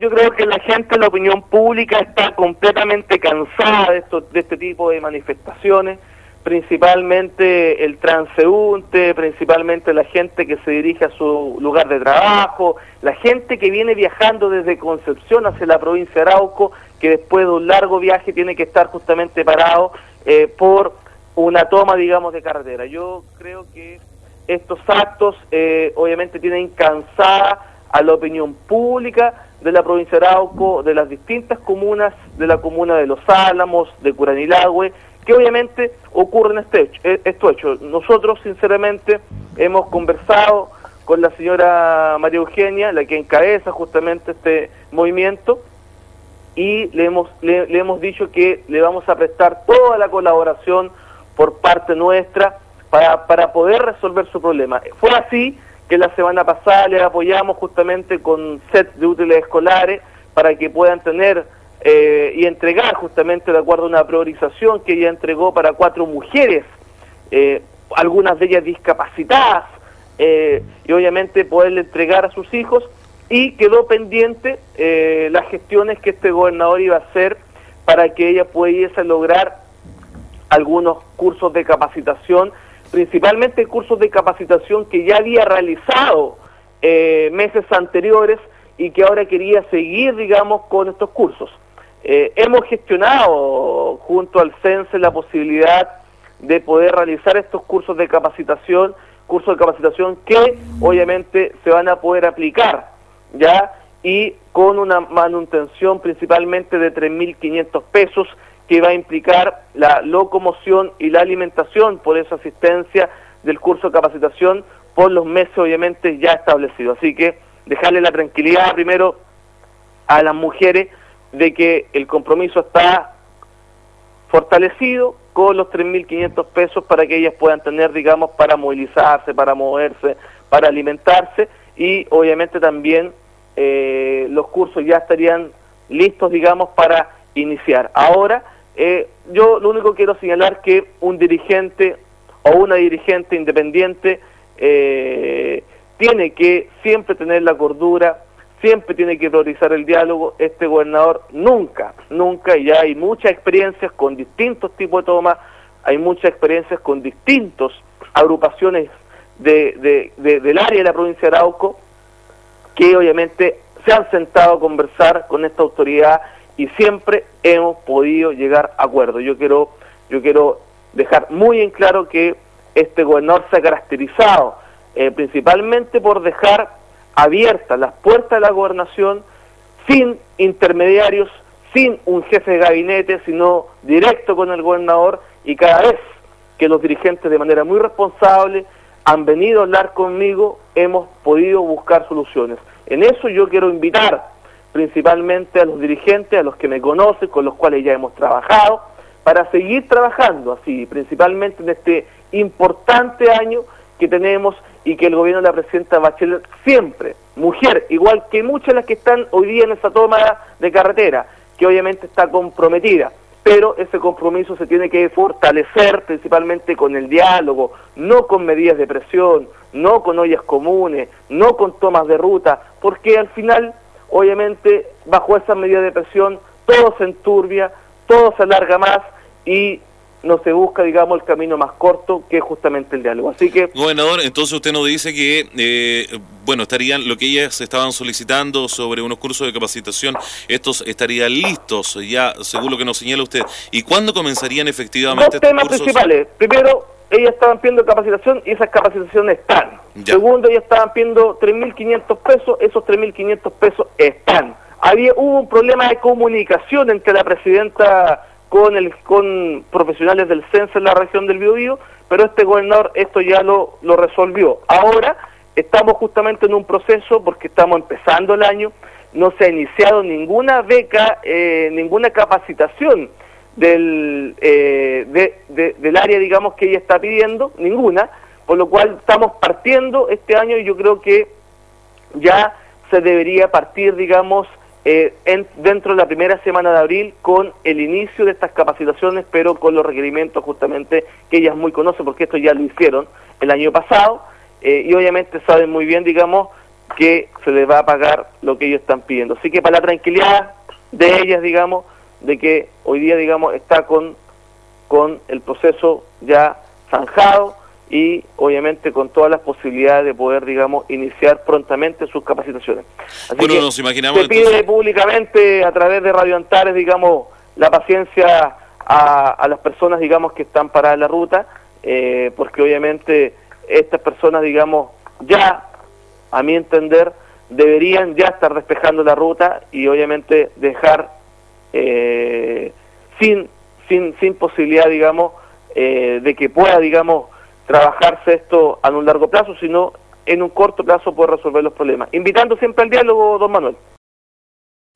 Yo creo que la gente, la opinión pública está completamente cansada de, esto, de este tipo de manifestaciones, principalmente el transeúnte, principalmente la gente que se dirige a su lugar de trabajo, la gente que viene viajando desde Concepción hacia la provincia de Arauco, que después de un largo viaje tiene que estar justamente parado eh, por una toma, digamos, de carretera. Yo creo que estos actos eh, obviamente tienen cansada a la opinión pública, de la provincia de Arauco, de las distintas comunas, de la comuna de Los Álamos, de Curanilagüe, que obviamente ocurren este hecho, eh, estos hechos. Nosotros, sinceramente, hemos conversado con la señora María Eugenia, la que encabeza justamente este movimiento, y le hemos, le, le hemos dicho que le vamos a prestar toda la colaboración por parte nuestra para, para poder resolver su problema. Fue así que la semana pasada les apoyamos justamente con sets de útiles escolares para que puedan tener eh, y entregar justamente de acuerdo a una priorización que ella entregó para cuatro mujeres, eh, algunas de ellas discapacitadas, eh, y obviamente poderle entregar a sus hijos, y quedó pendiente las gestiones que este gobernador iba a hacer para que ella pudiese lograr algunos cursos de capacitación principalmente cursos de capacitación que ya había realizado eh, meses anteriores y que ahora quería seguir, digamos, con estos cursos. Eh, hemos gestionado junto al CENSE la posibilidad de poder realizar estos cursos de capacitación, cursos de capacitación que obviamente se van a poder aplicar, ¿ya? Y con una manutención principalmente de 3.500 pesos que va a implicar la locomoción y la alimentación por esa asistencia del curso de capacitación por los meses obviamente ya establecidos. Así que dejarle la tranquilidad primero a las mujeres de que el compromiso está fortalecido con los 3.500 pesos para que ellas puedan tener, digamos, para movilizarse, para moverse, para alimentarse y obviamente también eh, los cursos ya estarían listos, digamos, para iniciar. Ahora eh, yo lo único que quiero señalar que un dirigente o una dirigente independiente eh, tiene que siempre tener la cordura, siempre tiene que priorizar el diálogo. Este gobernador nunca, nunca, y ya hay muchas experiencias con distintos tipos de tomas, hay muchas experiencias con distintos agrupaciones de, del área de la provincia de Arauco, que obviamente se han sentado a conversar con esta autoridad y siempre hemos podido llegar a acuerdos. Yo quiero, yo quiero dejar muy en claro que este gobernador se ha caracterizado eh, principalmente por dejar abiertas las puertas de la gobernación sin intermediarios, sin un jefe de gabinete, sino directo con el gobernador y cada vez que los dirigentes de manera muy responsable han venido a hablar conmigo, hemos podido buscar soluciones. En eso yo quiero invitar principalmente a los dirigentes, a los que me conocen, con los cuales ya hemos trabajado, para seguir trabajando así, principalmente en este importante año que tenemos y que el gobierno de la presidenta Bachelet siempre, mujer, igual que muchas de las que están hoy día en esa toma de carretera, que obviamente está comprometida, pero ese compromiso se tiene que fortalecer principalmente con el diálogo, no con medidas de presión, no con ollas comunes, no con tomas de ruta, porque al final obviamente bajo esa medida de presión todo se enturbia, todo se alarga más y no se busca, digamos, el camino más corto, que es justamente el diálogo. Así que... Gobernador, entonces usted nos dice que, eh, bueno, estarían, lo que ellas estaban solicitando sobre unos cursos de capacitación, estos estarían listos ya, según lo que nos señala usted. ¿Y cuándo comenzarían efectivamente Dos temas principales. Primero, ellas estaban pidiendo capacitación y esas capacitaciones están. Segundo, ellas estaban pidiendo 3.500 pesos, esos 3.500 pesos están. Había, hubo un problema de comunicación entre la presidenta con el con profesionales del censo en la región del Biobío, pero este gobernador esto ya lo, lo resolvió. Ahora estamos justamente en un proceso, porque estamos empezando el año, no se ha iniciado ninguna beca, eh, ninguna capacitación del, eh, del área, digamos, que ella está pidiendo, ninguna, por lo cual estamos partiendo este año y yo creo que ya se debería partir, digamos, eh, en, dentro de la primera semana de abril con el inicio de estas capacitaciones, pero con los requerimientos justamente que ellas muy conocen, porque esto ya lo hicieron el año pasado, eh, y obviamente saben muy bien, digamos, que se les va a pagar lo que ellos están pidiendo. Así que para la tranquilidad de ellas, digamos, de que hoy día, digamos, está con, con el proceso ya zanjado y obviamente con todas las posibilidades de poder, digamos, iniciar prontamente sus capacitaciones. Así bueno, nos imaginamos. Se pide públicamente a través de Radio Antares, digamos, la paciencia a, a las personas, digamos, que están paradas en la ruta, eh, porque obviamente estas personas, digamos, ya, a mi entender, deberían ya estar despejando la ruta y obviamente dejar eh, sin, sin, sin posibilidad, digamos, eh, de que pueda, digamos, trabajarse esto a un largo plazo, sino en un corto plazo poder resolver los problemas. Invitando siempre al diálogo, don Manuel.